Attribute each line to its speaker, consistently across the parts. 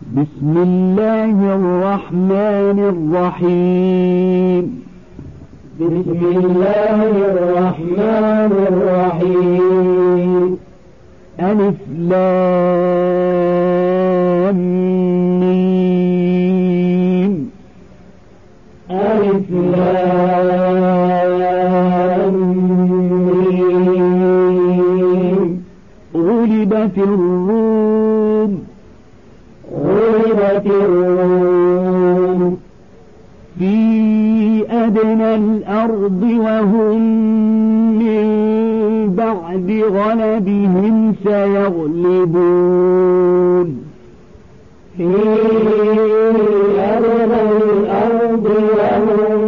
Speaker 1: بسم الله الرحمن الرحيم.
Speaker 2: بسم الله الرحمن الرحيم.
Speaker 1: ألف لام ميم.
Speaker 2: ألف لام
Speaker 1: غلبت الروم الأرض وهم من بعد غلبهم سيغلبون.
Speaker 2: في أرض الأرض وهم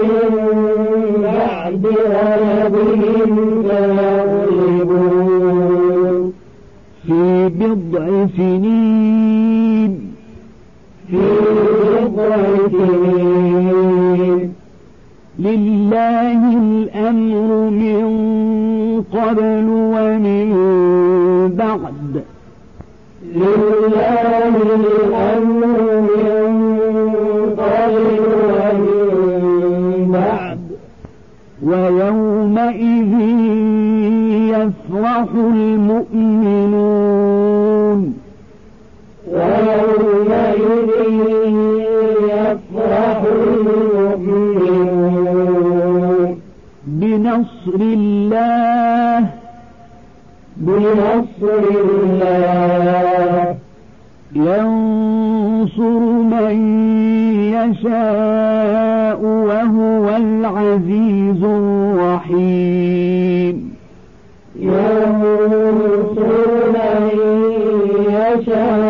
Speaker 2: من بعد غلبهم سيغلبون.
Speaker 1: في بضع سنين
Speaker 2: في بضع سنين
Speaker 1: لله الأمر من قبل ومن بعد.
Speaker 2: لله الأمر من قبل ومن بعد.
Speaker 1: ويومئذ يفرح المؤمنون. بنصر الله.
Speaker 2: بنصر الله.
Speaker 1: ينصر من يشاء وهو العزيز الرحيم.
Speaker 2: ينصر من يشاء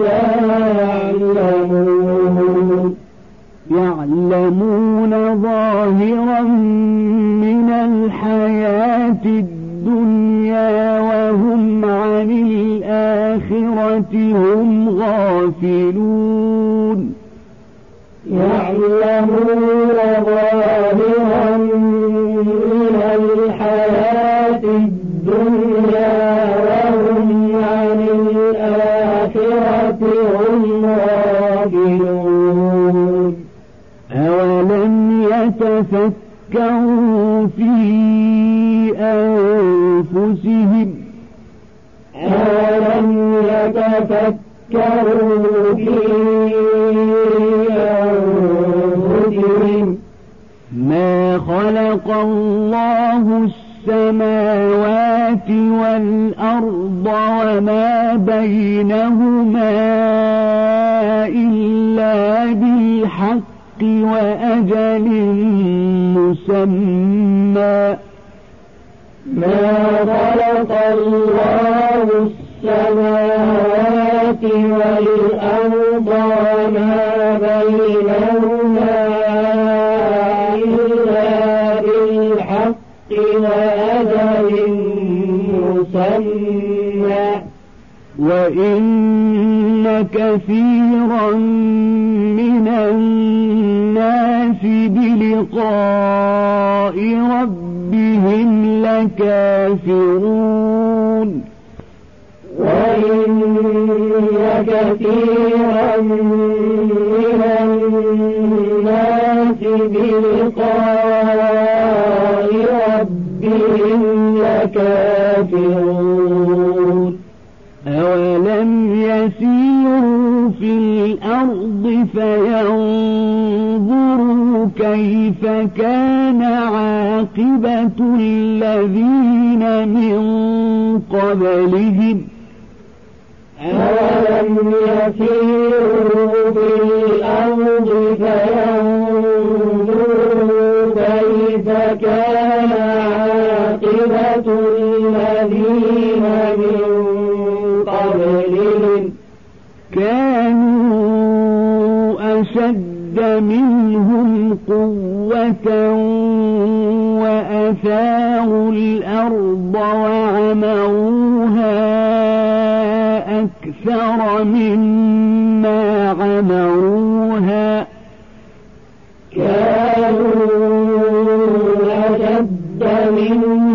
Speaker 2: يعلمون
Speaker 1: يعلمون ظاهرا من الحياة الدنيا وهم عن الآخرة هم غافلون.
Speaker 2: يعلمون ظاهرا
Speaker 1: يتفكروا في أنفسهم.
Speaker 2: أولم يتفكروا في أنفسهم
Speaker 1: ما خلق الله السماوات والأرض وما بينهما إلا بالحق وأجل مسمى.
Speaker 2: ما خلق الله السماوات والأرض وما بينهما
Speaker 1: وإن كثيرا من الناس بلقاء ربهم لكافرون
Speaker 2: وإن كثيرا من الناس بلقاء ربهم لكافرون
Speaker 1: يسيروا في الأرض فينظروا كيف كان عاقبة الذين من قبلهم
Speaker 2: أولم يسيروا في الأرض فينظروا كيف كان عاقبة الذين من
Speaker 1: منهم قوة وأثاروا الأرض وعمروها أكثر مما عمروها
Speaker 2: كانوا أشد
Speaker 1: منهم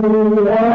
Speaker 1: Hallelujah.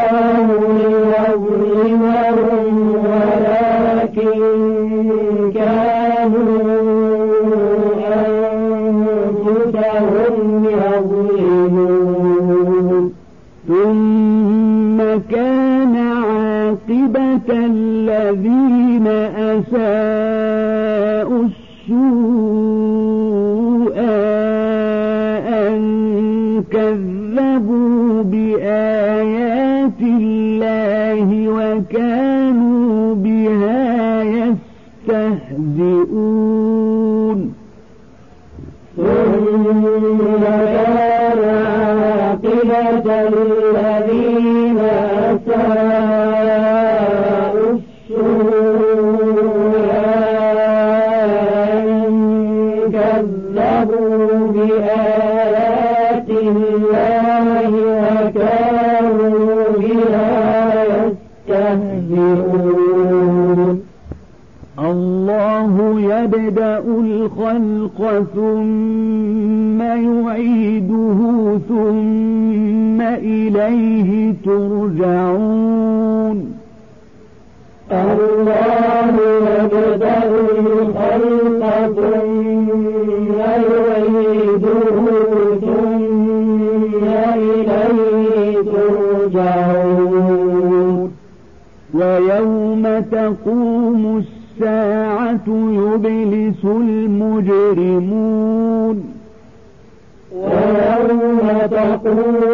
Speaker 1: فتحته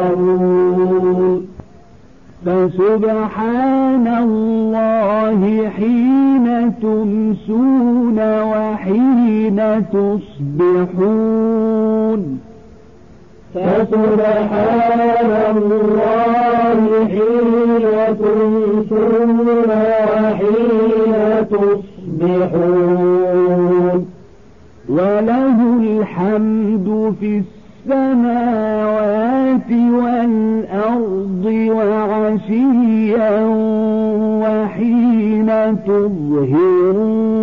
Speaker 2: محضرون
Speaker 1: فسبحان الله حين تمسون وحين تصبحون.
Speaker 2: فسبحان الله حين تمسون وحين تصبحون.
Speaker 1: وله الحمد في السماوات والأرض وعشيا وحين تظهرون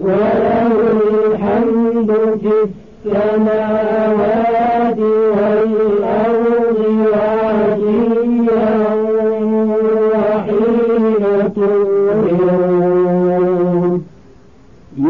Speaker 2: وله الحمد في السماوات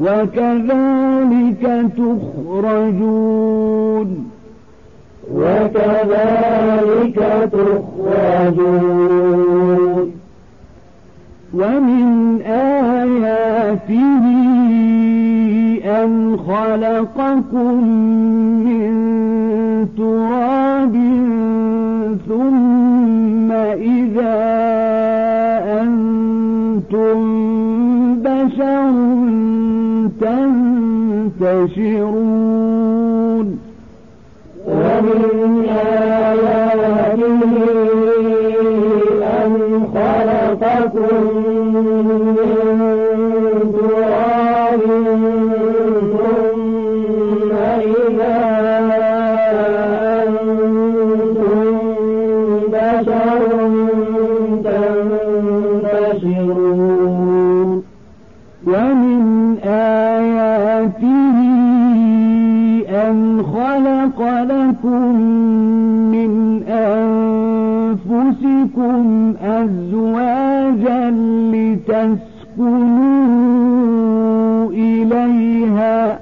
Speaker 1: وكذلك تخرجون.
Speaker 2: وكذلك تخرجون.
Speaker 1: ومن آياته أن خلقكم من تراب ثم إذا أنتم بشر تنتشرون.
Speaker 2: ومن آياته
Speaker 1: لكم من أنفسكم أزواجا لتسكنوا إليها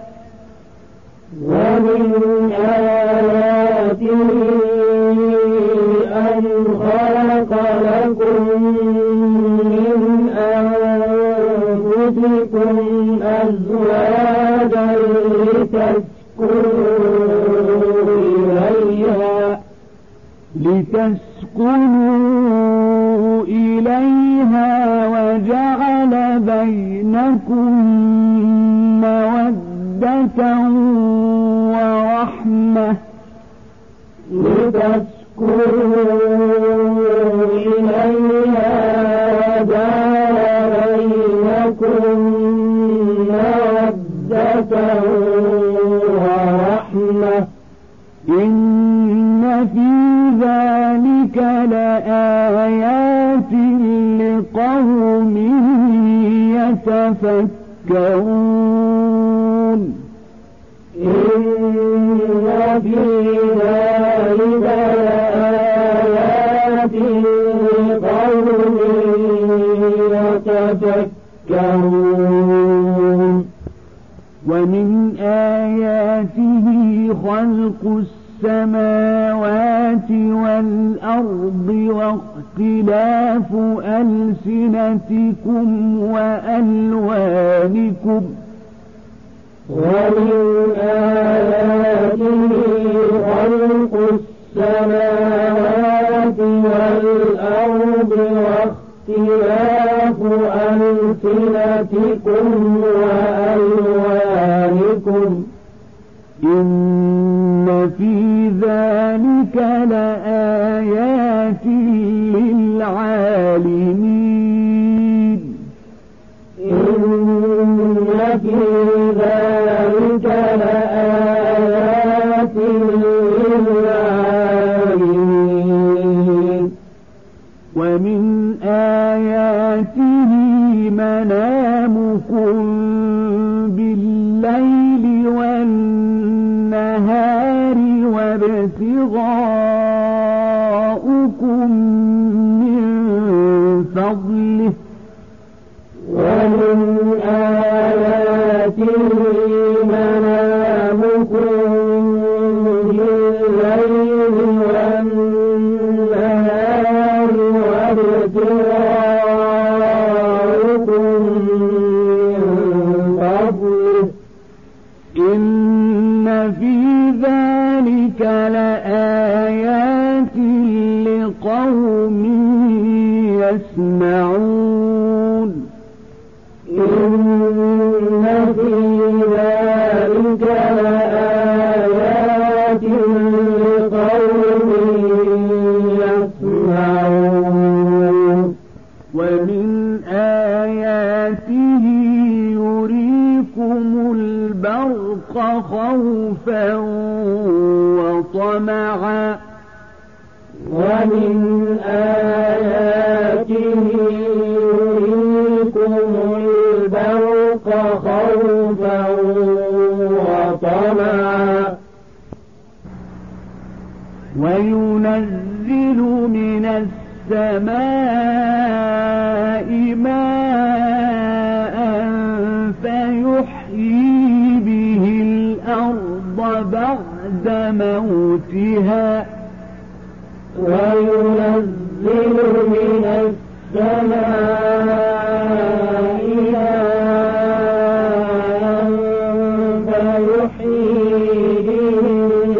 Speaker 2: ومن آياته أن خلق لكم من أنفسكم أزواجا لتسكنوا
Speaker 1: لتسكنوا إليها وجعل بينكم مودة ورحمة.
Speaker 2: لتسكنوا إليها وجعل بينكم
Speaker 1: ذلك لآيات لقوم يتفكرون.
Speaker 2: إن في ذلك لآيات لقوم يتفكرون.
Speaker 1: ومن آياته خلق السماوات والأرض واختلاف ألسنتكم وألوانكم.
Speaker 2: وللآخر آياته
Speaker 1: يريكم البرق خوفا وطمعا
Speaker 2: ومن آياته يريكم البرق خوفا وطمعا
Speaker 1: وينزل من السماء فيها
Speaker 2: وينزل من السماء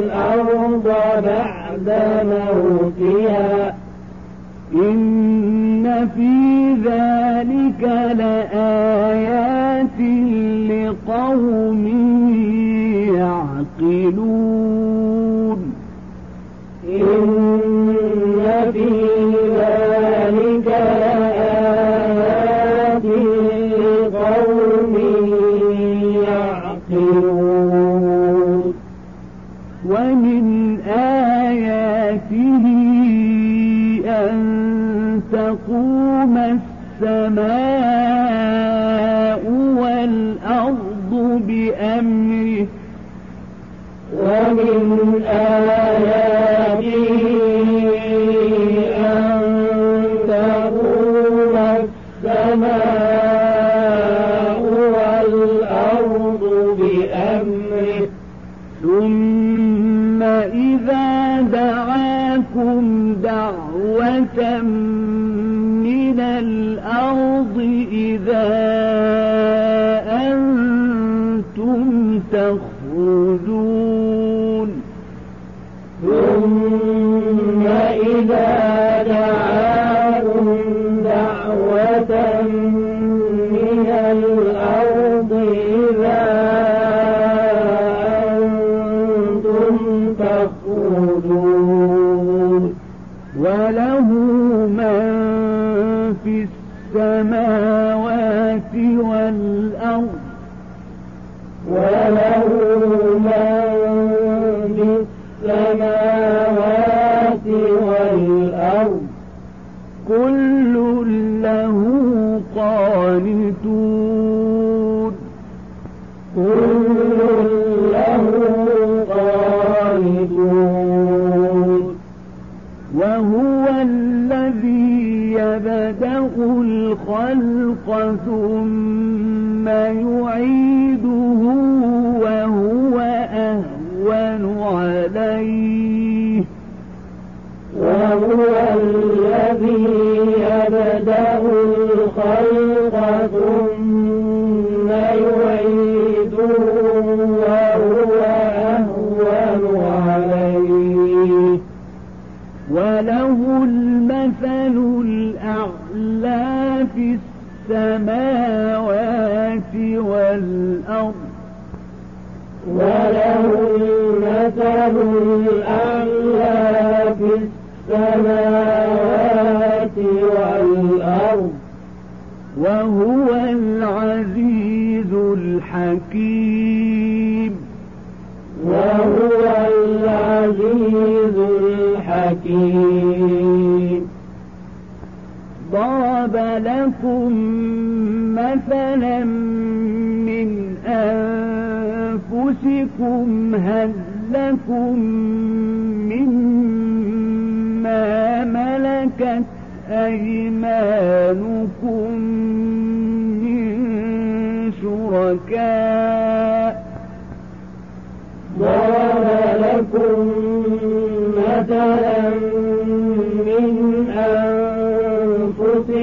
Speaker 2: الأرض بعد موتها
Speaker 1: إن في ذلك لآيات لقوم يعقلون تقوم السماء والأرض بأمره.
Speaker 2: ومن آه
Speaker 1: المثل الأعلى في السماوات والأرض.
Speaker 2: وله المثل الأعلى في السماوات والأرض.
Speaker 1: وهو العزيز الحكيم
Speaker 2: وهو العزيز الحكيم.
Speaker 1: ضرب لكم مثلا من أنفسكم هل لكم مما ملكت أيمانكم من شركاء
Speaker 2: ضرب لكم من أنفسكم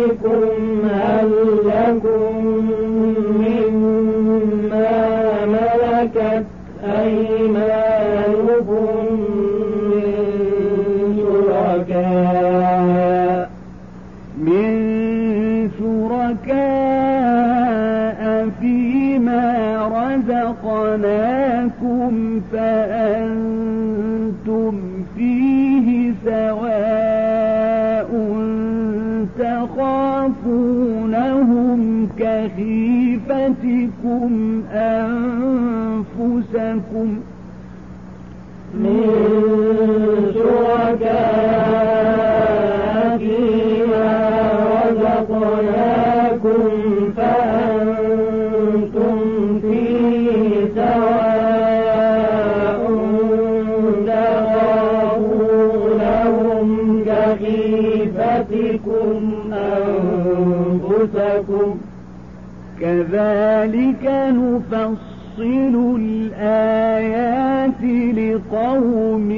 Speaker 2: مما ملكت من شركاء
Speaker 1: من شركاء فيما رزقناكم فأنتم كخيفتكم أنفسكم
Speaker 2: من شركاء
Speaker 1: كذلك نفصل الآيات لقوم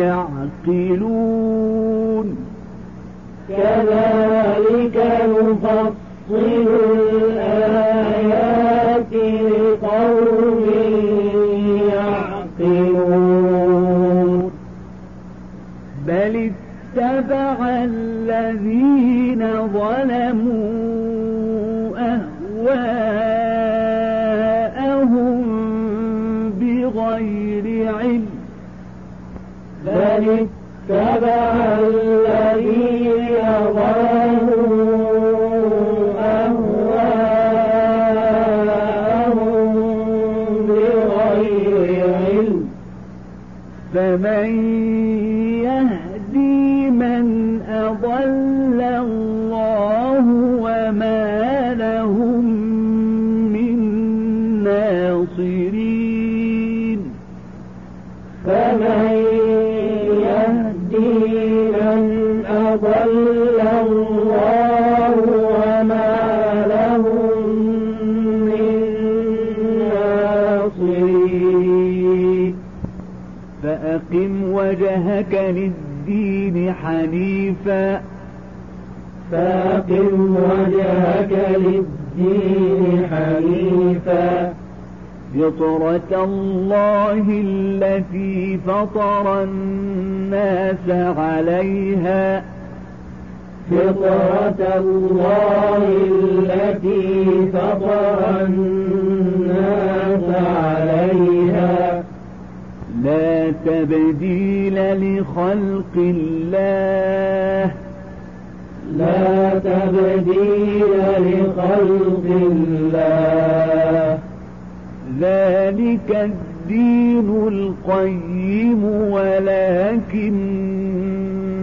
Speaker 1: يعقلون. من للدين حنيفا.
Speaker 2: فأقم وجهك للدين حنيفا.
Speaker 1: فطرة الله التي فطر الناس عليها.
Speaker 2: فطرة الله التي فطر الناس عليها.
Speaker 1: لا تبديل لخلق الله.
Speaker 2: لا تبديل لخلق الله.
Speaker 1: ذلك الدين القيم ولكن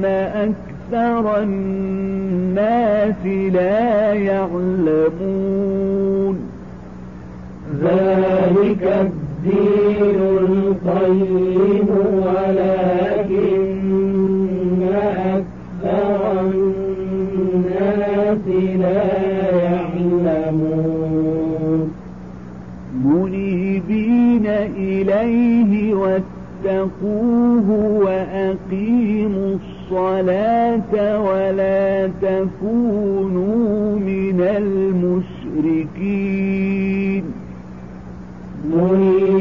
Speaker 1: أكثر الناس لا يعلمون.
Speaker 2: ذلك الدين القيم ولكن أكثر الناس لا يعلمون.
Speaker 1: منيبين إليه واتقوه وأقيموا الصلاة ولا تكونوا من المشركين.
Speaker 2: منيبين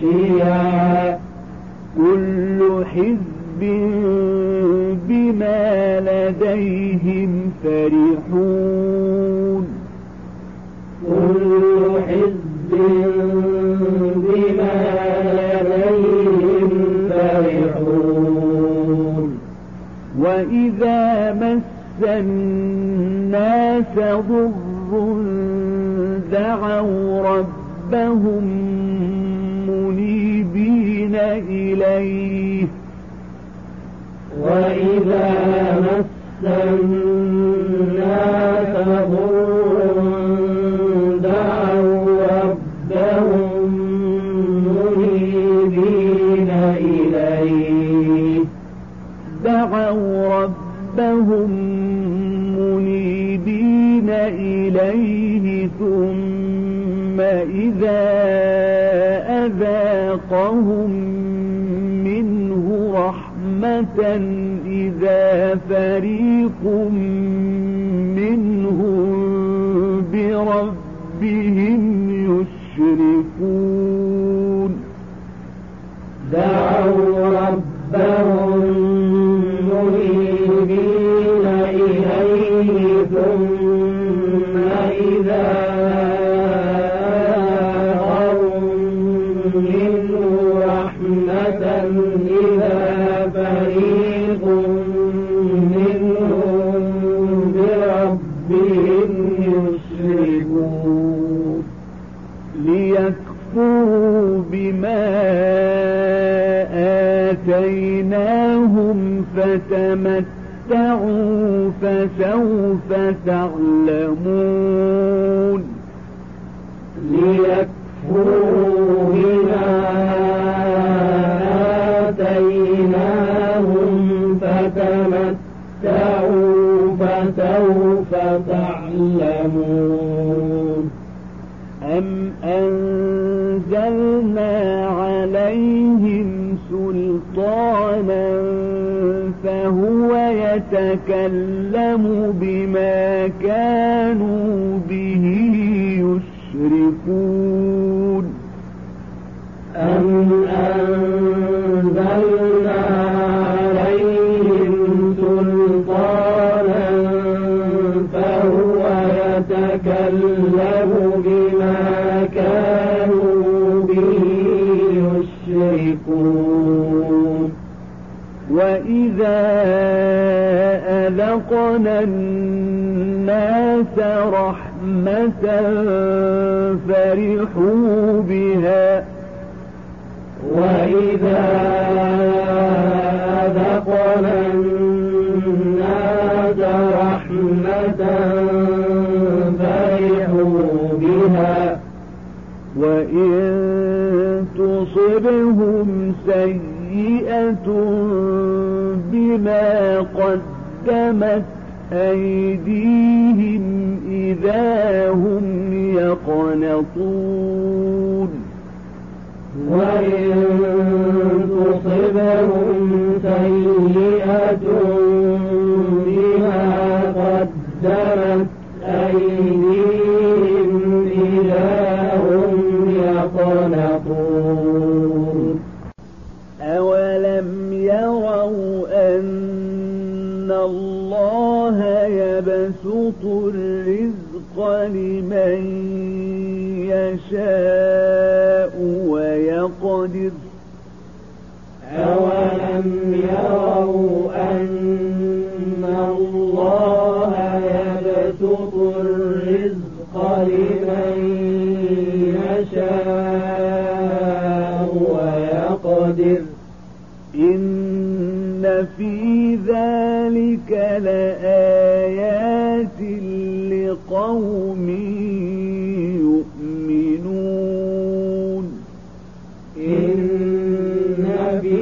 Speaker 1: شيعا كل حزب بما لديهم فرحون.
Speaker 2: كل حزب بما لديهم فرحون.
Speaker 1: وإذا مس الناس ضر دعوا ربهم إليه.
Speaker 2: وإذا مس الناس ضر دعوا ربهم منيبين إليه.
Speaker 1: دعوا ربهم منيبين إليه ثم إذا أذاقهم منه رحمة إذا فريق منهم بربهم يشركون.
Speaker 2: دعوا ربهم منيبين إليه ثم إذا
Speaker 1: فتمتعوا فسوف تعلمون يتكلم بما كانوا به يشركون. وإذا أذقنا الناس رحمة فرحوا بها
Speaker 2: وإذا أذقنا الناس رحمة فرحوا بها
Speaker 1: وإن تصبهم سيئة بما قدمت أيديهم إذا هم يقنطون.
Speaker 2: وإن تصبهم سيئة بما قدمت
Speaker 1: لمن يشاء ويقدر.
Speaker 2: أولم يروا أن الله يبسط الرزق لمن يشاء ويقدر.
Speaker 1: إن في ذلك لآيات لقوم يؤمنون.
Speaker 2: إن في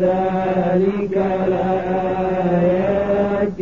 Speaker 2: ذلك لآيات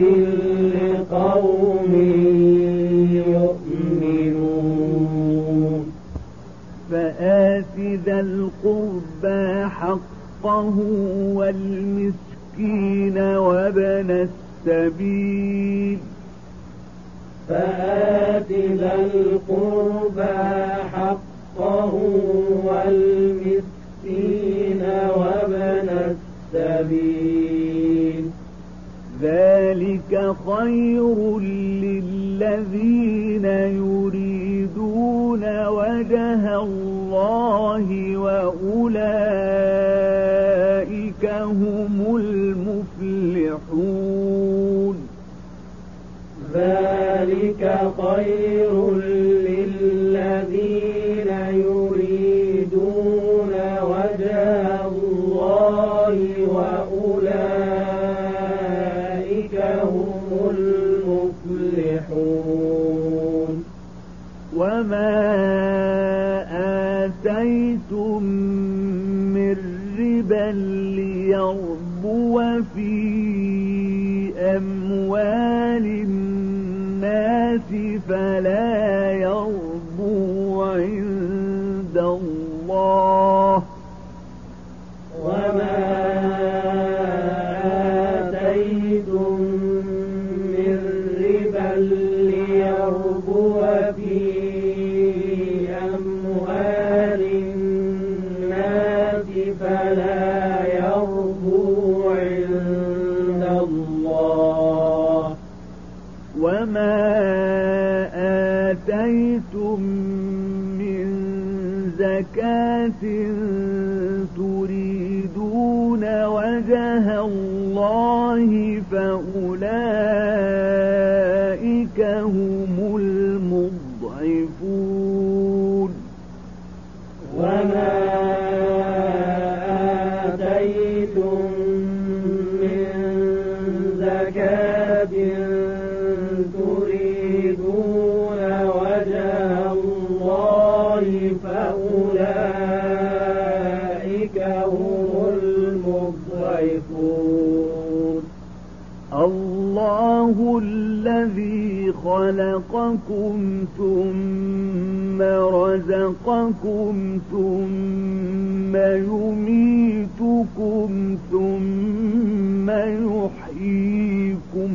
Speaker 1: خلقكم ثم رزقكم ثم يميتكم ثم يحييكم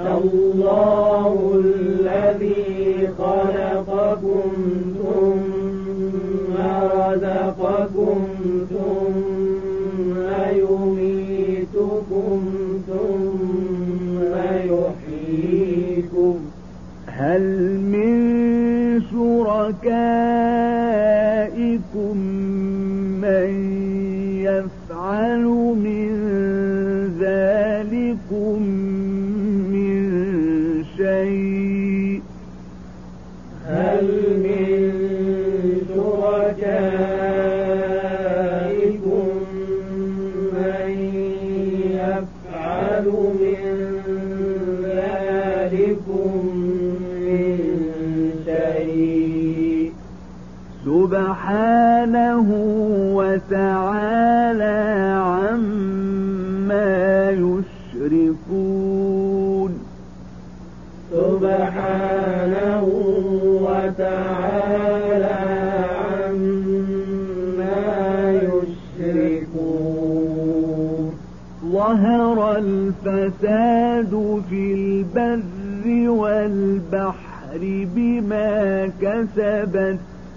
Speaker 2: الله الذي خلقكم ثم رزقكم
Speaker 1: شركائكم من يفعل من ذلكم من شيء.
Speaker 2: هل من
Speaker 1: وتعالى عما يشركون.
Speaker 2: سبحانه وتعالى عما يشركون.
Speaker 1: ظهر الفساد في البر والبحر بما كسبت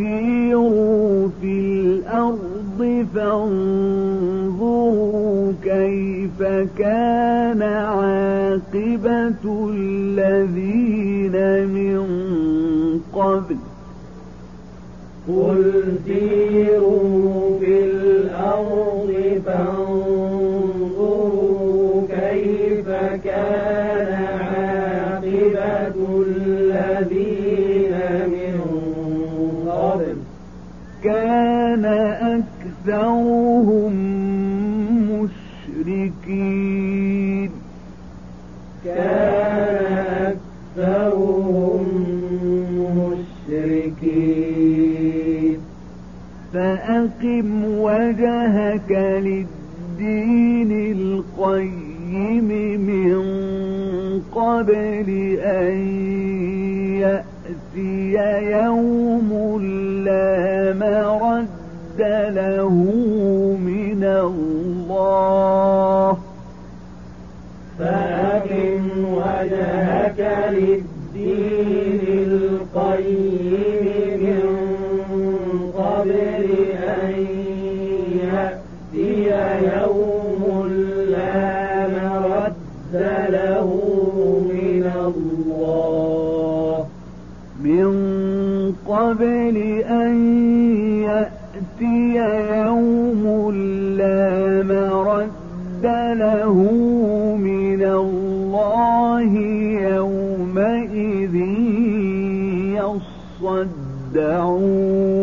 Speaker 1: سيروا في الأرض فانظروا كيف كان عاقبة الذين من قبل.
Speaker 2: قل سيروا
Speaker 1: أكثرهم مشركين
Speaker 2: كان أكثرهم مشركين
Speaker 1: فأقم وجهك للدين القيم من قبل أن يأتي يوم لا مرد له من الله.
Speaker 2: فأقم وجهك للدين القيم. مرد له من الله
Speaker 1: يومئذ يصدعون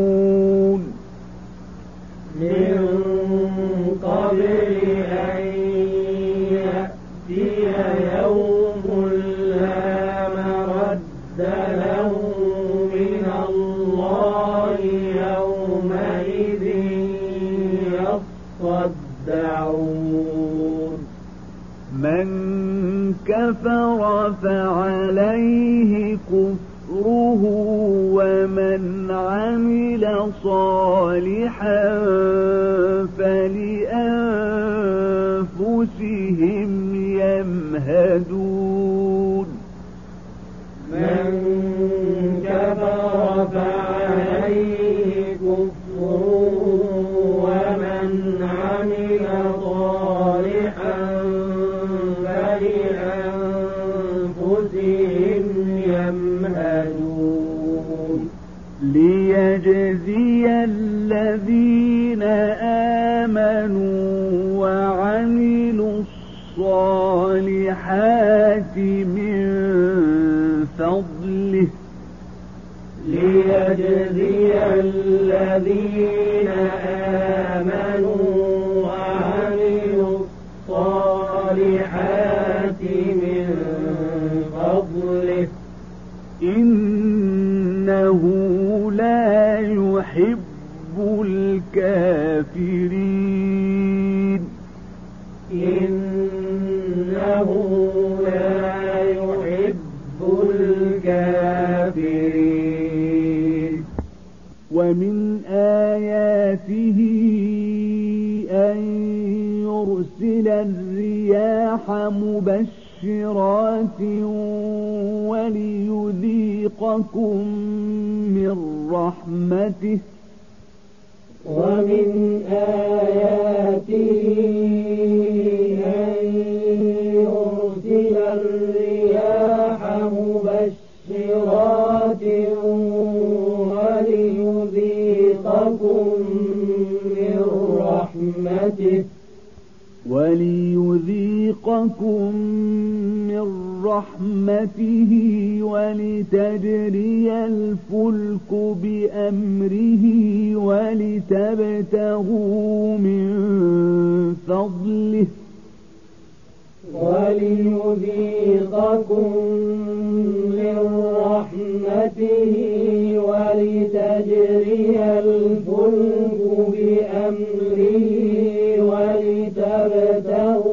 Speaker 1: آياته أن يرسل الرياح مبشرات وليذيقكم من رحمته
Speaker 2: ومن آياته رحمته
Speaker 1: وليذيقكم من رحمته ولتجري الفلك بأمره ولتبتغوا من فضله
Speaker 2: وليذيقكم من رحمته ولتجري الفلك بأمره ولتبتغوا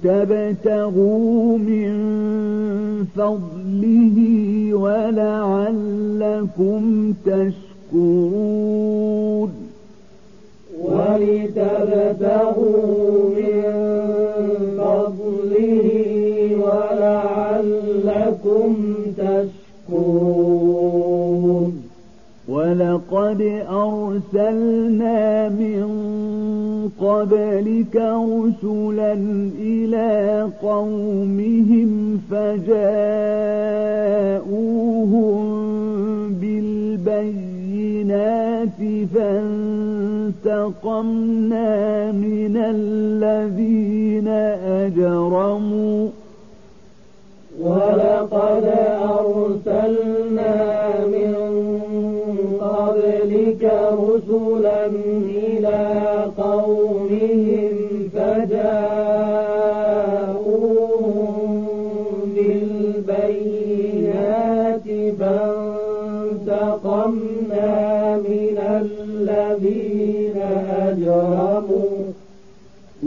Speaker 1: ولتبتغوا من فضله ولعلكم تشكرون
Speaker 2: ولتبتغوا من فضله ولعلكم تشكرون
Speaker 1: ولقد أرسلنا من قبلك رسلا إلى قومهم فجاءوهم فانتقمنا من الذين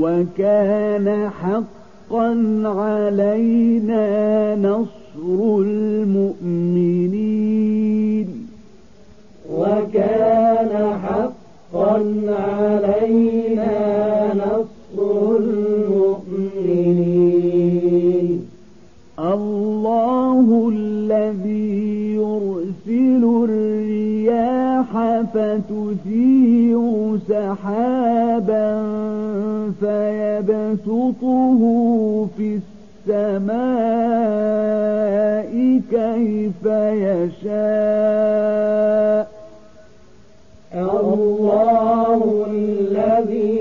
Speaker 1: وكان حقا علينا نصر المؤمنين.
Speaker 2: وكان حقا علينا نصر المؤمنين.
Speaker 1: الله الذي يرسل الرياح فتثير سحابا فيبسطه في السماء كيف يشاء.
Speaker 2: الله الذي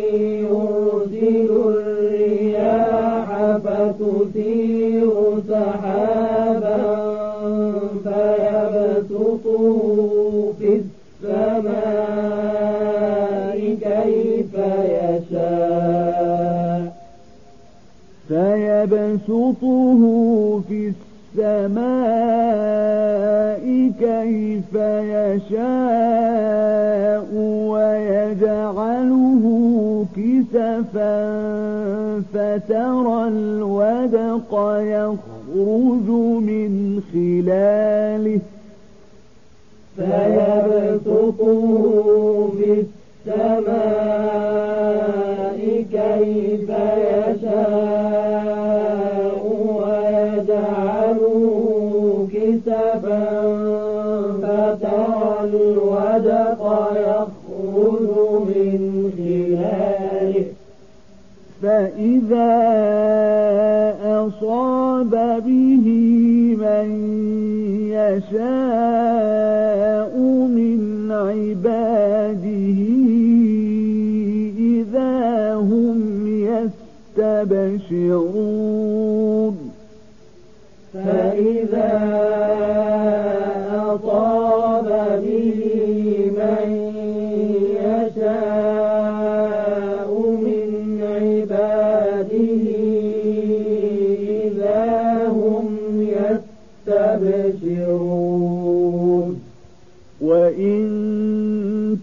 Speaker 2: فيبسطه في السماء كيف يشاء
Speaker 1: ويجعله كسفا فترى الودق يخرج من خلاله
Speaker 2: فيبسطه في السماء
Speaker 1: فإذا أصاب به من يشاء من عباده إذا هم يستبشرون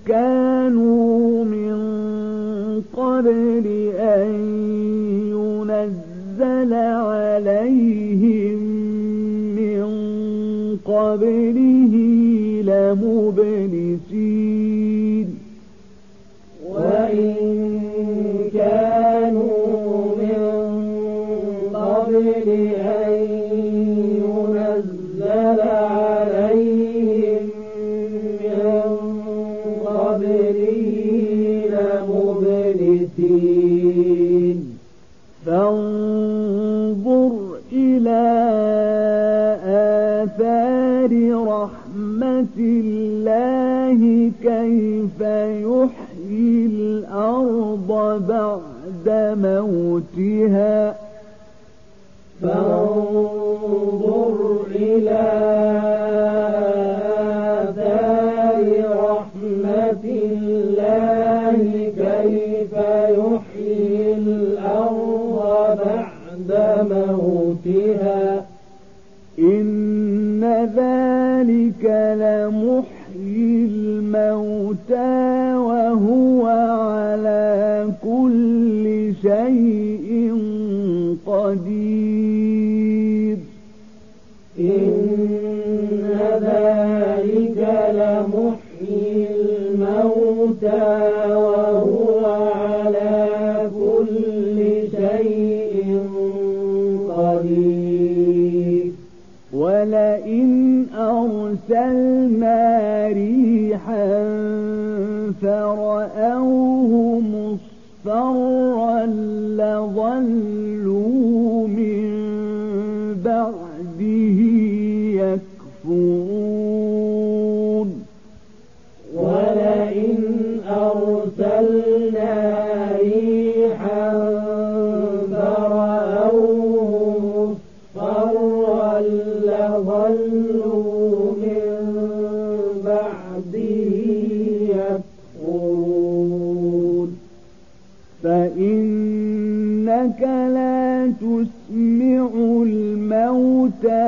Speaker 1: كانوا من قبل أن ينزل عليهم من قبله لمبلسين.
Speaker 2: يشكرون
Speaker 1: ولئن أرسلنا ريحا فرأوه مصفرا لظلوا من بعده يكفرون. فإنك لا تسمع الموتى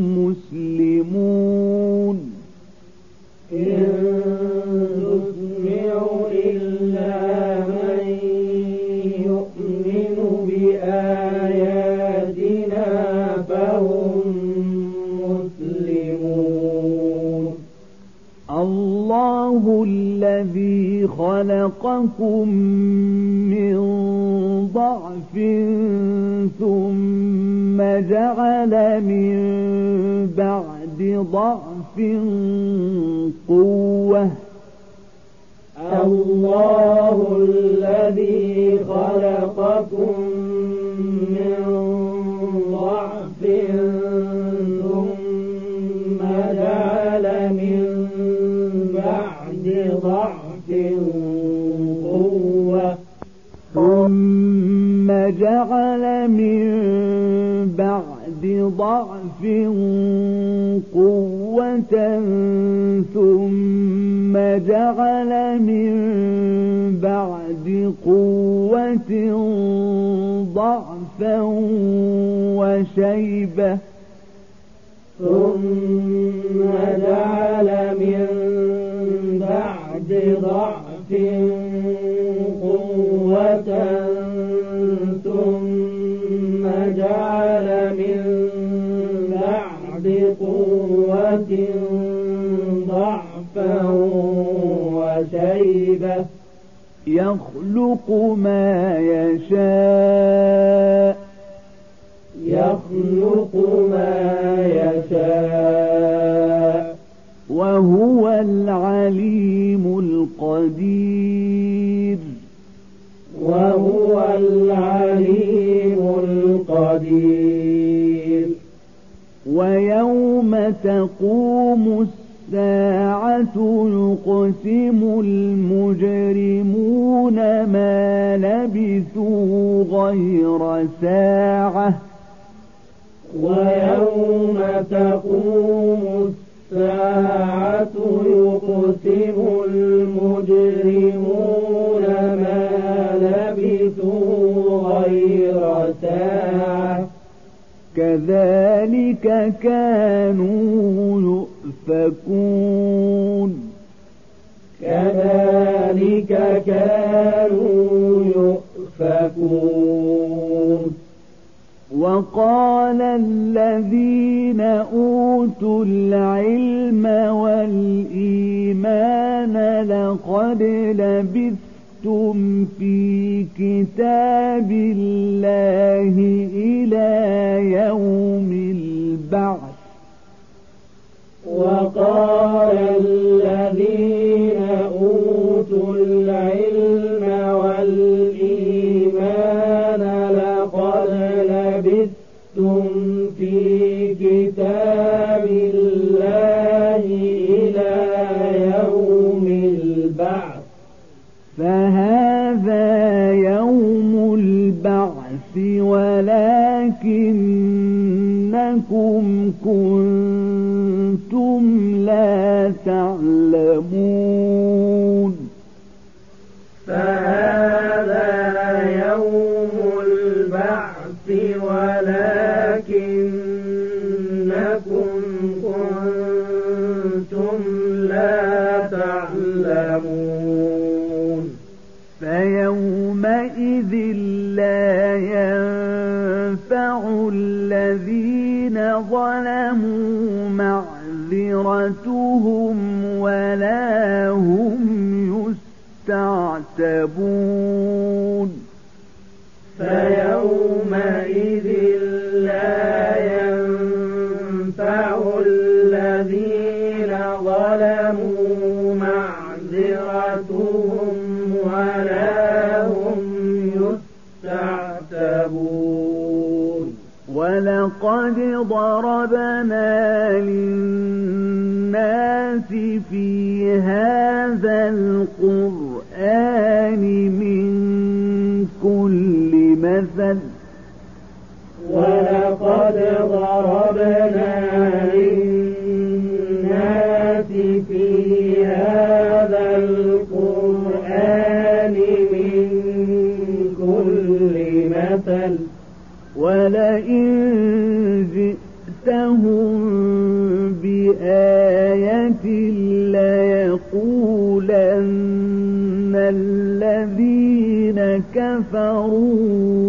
Speaker 1: مسلمون
Speaker 2: إن تسمع إلا من يؤمن بآياتنا فهم مسلمون
Speaker 1: الله الذي خلقكم ضعف ضعف قوة
Speaker 2: ثم جعل من بعد قوة
Speaker 1: ضعفا وشيبة
Speaker 2: ثم جعل من بعد ضعف ضعفا وشيبة
Speaker 1: يخلق ما يشاء
Speaker 2: يخلق ما يشاء
Speaker 1: وهو العليم القدير
Speaker 2: وهو العليم القدير
Speaker 1: ويوم تقوم الساعة يقسم المجرمون ما لبثوا غير ساعة.
Speaker 2: ويوم تقوم الساعة يقسم المجرمون ما لبثوا غير
Speaker 1: كذلك كانوا يؤفكون.
Speaker 2: كذلك كانوا يؤفكون.
Speaker 1: وقال الذين أوتوا العلم والإيمان لقد لبثتم في كتاب الله إلى يوم البعث
Speaker 2: وقال الذين أوتوا العلم والإيمان لقد لبثتم في كتاب الله إلى يوم البعث
Speaker 1: البعث ولكنكم كنتم لا تعلمون
Speaker 2: فهذا يوم البعث ولكنكم كنتم لا تعلمون
Speaker 1: فيومئذ ينفع الذين ظلموا معذرتهم ولا هم يستعتبون.
Speaker 2: فيومئذ
Speaker 1: لقد ضربنا للناس في هذا القرآن من كل مثل.
Speaker 2: ولقد ضربنا للناس
Speaker 1: ولئن جئتهم بآية ليقولن الذين كفروا